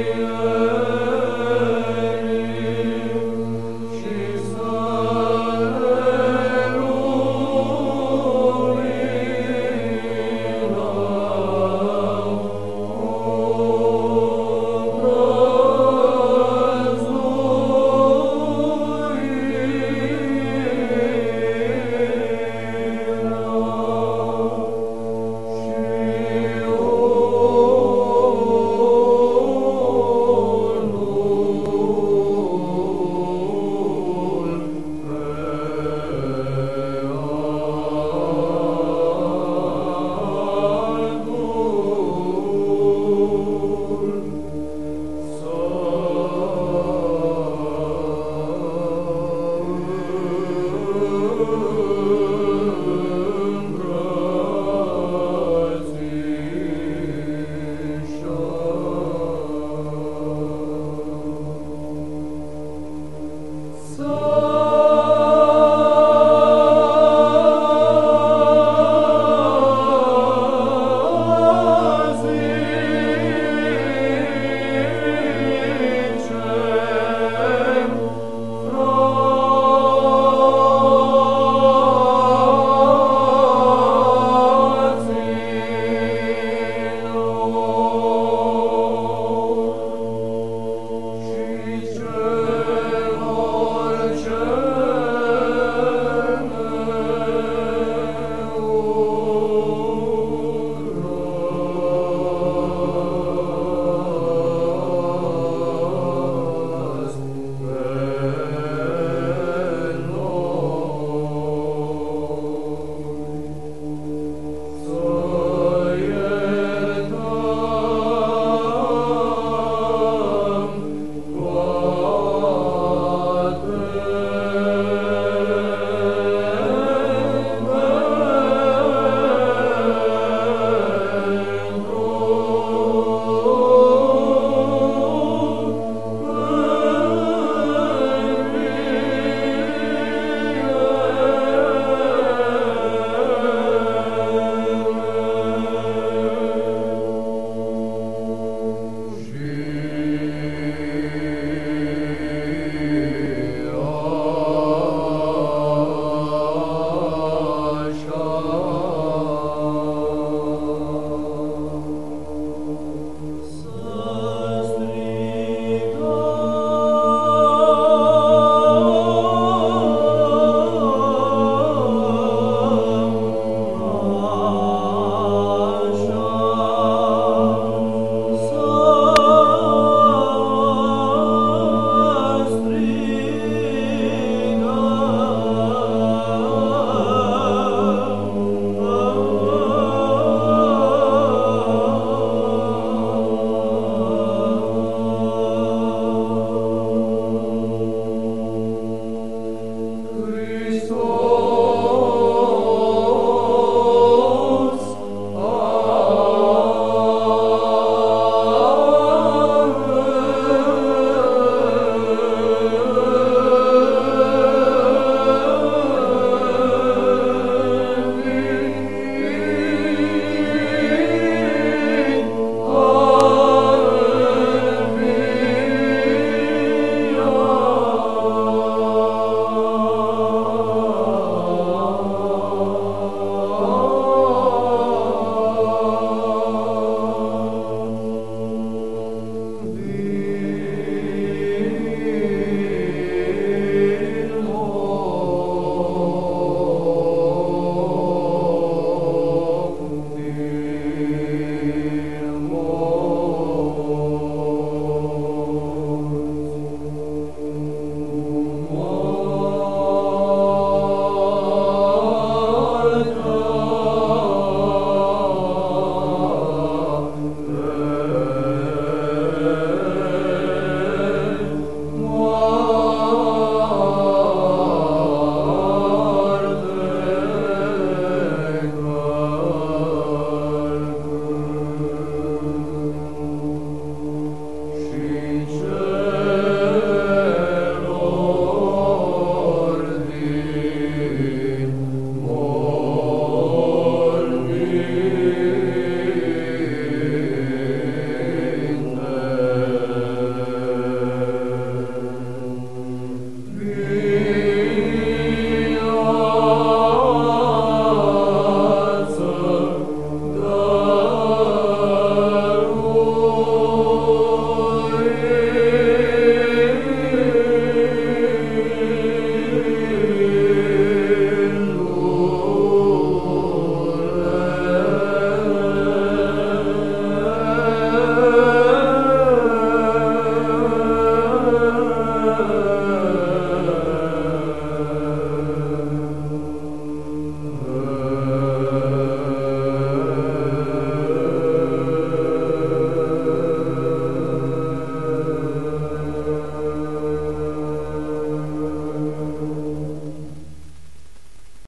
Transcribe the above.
you.